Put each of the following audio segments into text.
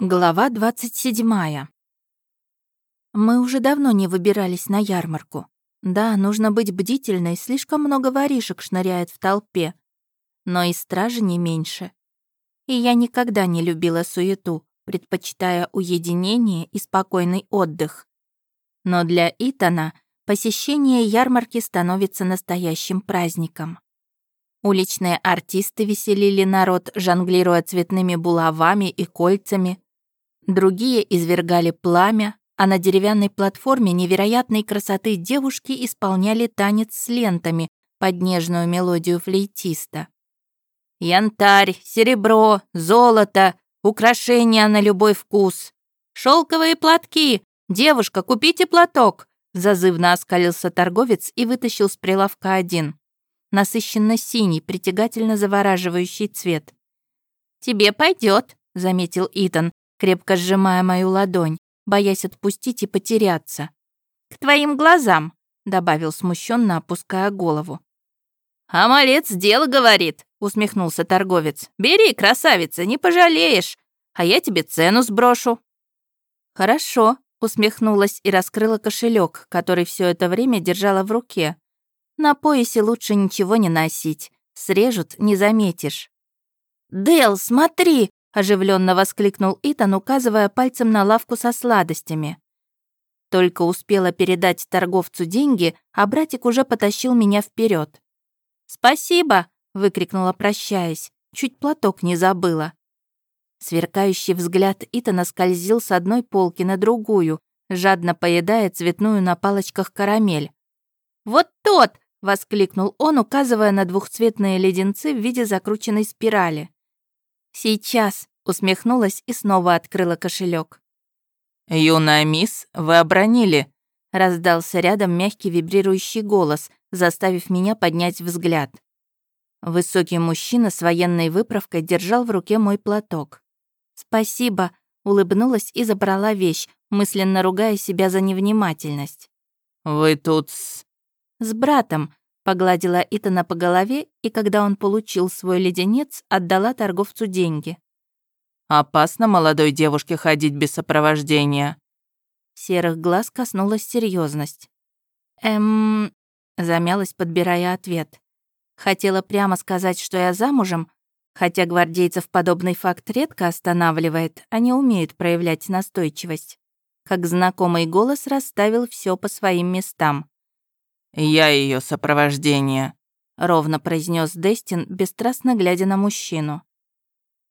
Глава 27. Мы уже давно не выбирались на ярмарку. Да, нужно быть бдительной, слишком много воришек шныряет в толпе. Но и стражи не меньше. И я никогда не любила суету, предпочитая уединение и спокойный отдых. Но для Итана посещение ярмарки становится настоящим праздником. Уличные артисты веселили народ, жонглируя цветными булавами и кольцами, другие извергали пламя, а на деревянной платформе невероятной красоты девушки исполняли танец с лентами под нежную мелодию флейтиста. Янтарь, серебро, золото, украшения на любой вкус. Шелковые платки. Девушка, купите платок. Зазывно оскалился торговец и вытащил с прилавка один. Насыщенно синий, притягательно завораживающий цвет. «Тебе пойдет, заметил Итан, крепко сжимая мою ладонь, боясь отпустить и потеряться. «К твоим глазам», — добавил смущенно, опуская голову. «А малец дело говорит», — усмехнулся торговец. «Бери, красавица, не пожалеешь, а я тебе цену сброшу». «Хорошо», — усмехнулась и раскрыла кошелек, который все это время держала в руке. «На поясе лучше ничего не носить, срежут, не заметишь». «Дэл, смотри!» Оживленно воскликнул Итан, указывая пальцем на лавку со сладостями. Только успела передать торговцу деньги, а братик уже потащил меня вперед. «Спасибо!» — выкрикнула, прощаясь. Чуть платок не забыла. Сверкающий взгляд Итана скользил с одной полки на другую, жадно поедая цветную на палочках карамель. «Вот тот!» — воскликнул он, указывая на двухцветные леденцы в виде закрученной спирали. «Сейчас», — усмехнулась и снова открыла кошелек. «Юная мисс, вы обронили», — раздался рядом мягкий вибрирующий голос, заставив меня поднять взгляд. Высокий мужчина с военной выправкой держал в руке мой платок. «Спасибо», — улыбнулась и забрала вещь, мысленно ругая себя за невнимательность. «Вы тут с...» «С братом», Погладила Итана по голове, и когда он получил свой леденец, отдала торговцу деньги. «Опасно молодой девушке ходить без сопровождения». Серых глаз коснулась серьезность. «Эм...» — замялась, подбирая ответ. Хотела прямо сказать, что я замужем, хотя гвардейцев подобный факт редко останавливает, они умеют проявлять настойчивость. Как знакомый голос расставил все по своим местам. «Я ее сопровождение», — ровно произнес Дестин, бесстрастно глядя на мужчину.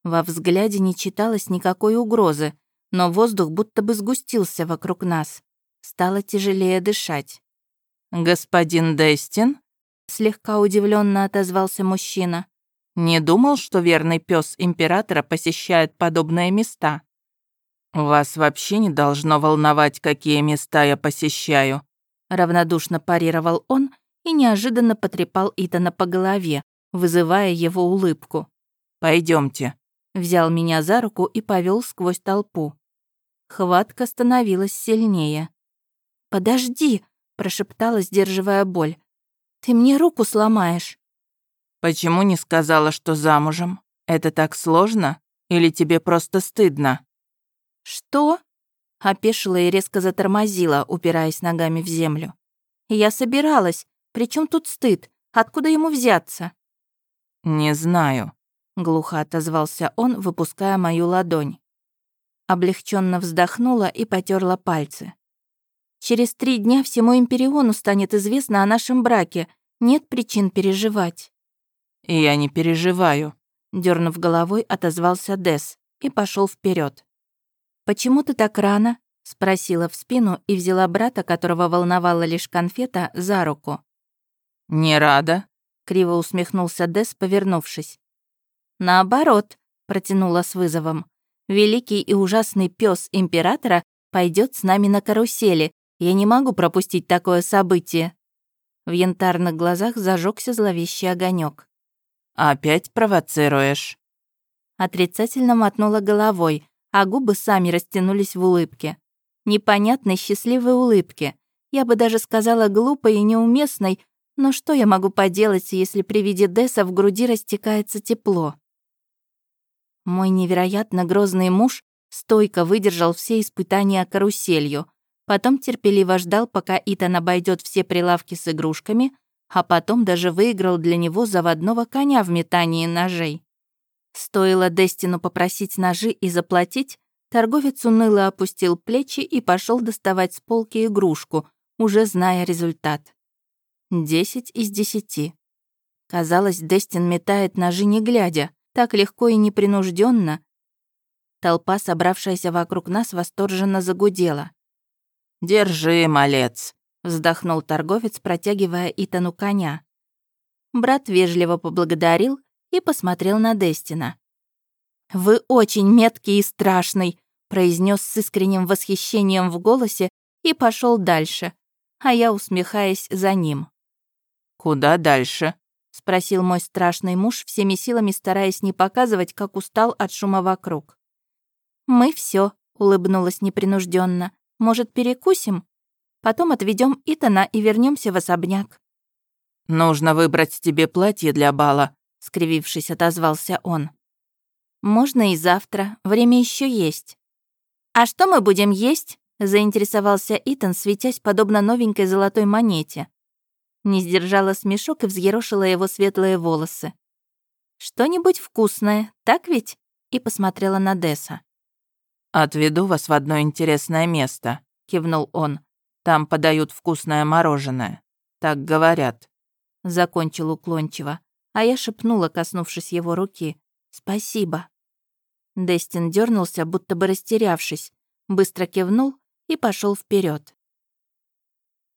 Во взгляде не читалось никакой угрозы, но воздух будто бы сгустился вокруг нас. Стало тяжелее дышать. «Господин Дестин?» — слегка удивленно отозвался мужчина. «Не думал, что верный пес императора посещает подобные места?» «Вас вообще не должно волновать, какие места я посещаю», Равнодушно парировал он и неожиданно потрепал Итана по голове, вызывая его улыбку. Пойдемте. Взял меня за руку и повел сквозь толпу. Хватка становилась сильнее. «Подожди!» — прошептала, сдерживая боль. «Ты мне руку сломаешь». «Почему не сказала, что замужем? Это так сложно? Или тебе просто стыдно?» «Что?» Опешила и резко затормозила, упираясь ногами в землю. «Я собиралась. Причем тут стыд? Откуда ему взяться?» «Не знаю», — глухо отозвался он, выпуская мою ладонь. Облегченно вздохнула и потерла пальцы. «Через три дня всему Империону станет известно о нашем браке. Нет причин переживать». «Я не переживаю», — дернув головой, отозвался Дес и пошел вперед. «Почему ты так рано?» — спросила в спину и взяла брата, которого волновала лишь конфета, за руку. «Не рада?» — криво усмехнулся Дес, повернувшись. «Наоборот», — протянула с вызовом. «Великий и ужасный пес императора пойдет с нами на карусели. Я не могу пропустить такое событие». В янтарных глазах зажегся зловещий огонек. «Опять провоцируешь?» Отрицательно мотнула головой, а губы сами растянулись в улыбке. Непонятной счастливой улыбке. Я бы даже сказала глупой и неуместной, но что я могу поделать, если при виде Десса в груди растекается тепло? Мой невероятно грозный муж Стойко выдержал все испытания каруселью, потом терпеливо ждал, пока Итан обойдет все прилавки с игрушками, а потом даже выиграл для него заводного коня в метании ножей. Стоило Дестину попросить ножи и заплатить, торговец уныло опустил плечи и пошел доставать с полки игрушку, уже зная результат. Десять из десяти. Казалось, Дестин метает ножи не глядя, так легко и непринужденно, Толпа, собравшаяся вокруг нас, восторженно загудела. «Держи, малец», — вздохнул торговец, протягивая Итану коня. Брат вежливо поблагодарил и посмотрел на Дестина. «Вы очень меткий и страшный», — произнес с искренним восхищением в голосе и пошел дальше, а я усмехаясь за ним. «Куда дальше?» — спросил мой страшный муж, всеми силами стараясь не показывать, как устал от шума вокруг. «Мы все, улыбнулась непринужденно. «Может, перекусим? Потом отведем Итана и вернемся в особняк». «Нужно выбрать тебе платье для бала», — скривившись, отозвался он. «Можно и завтра, время еще есть». «А что мы будем есть?» — заинтересовался Итан, светясь подобно новенькой золотой монете. Не сдержала смешок и взъерошила его светлые волосы. «Что-нибудь вкусное, так ведь?» И посмотрела на Десса. «Отведу вас в одно интересное место», — кивнул он. «Там подают вкусное мороженое. Так говорят». Закончил уклончиво, а я шепнула, коснувшись его руки. «Спасибо». Дестин дернулся, будто бы растерявшись, быстро кивнул и пошел вперед.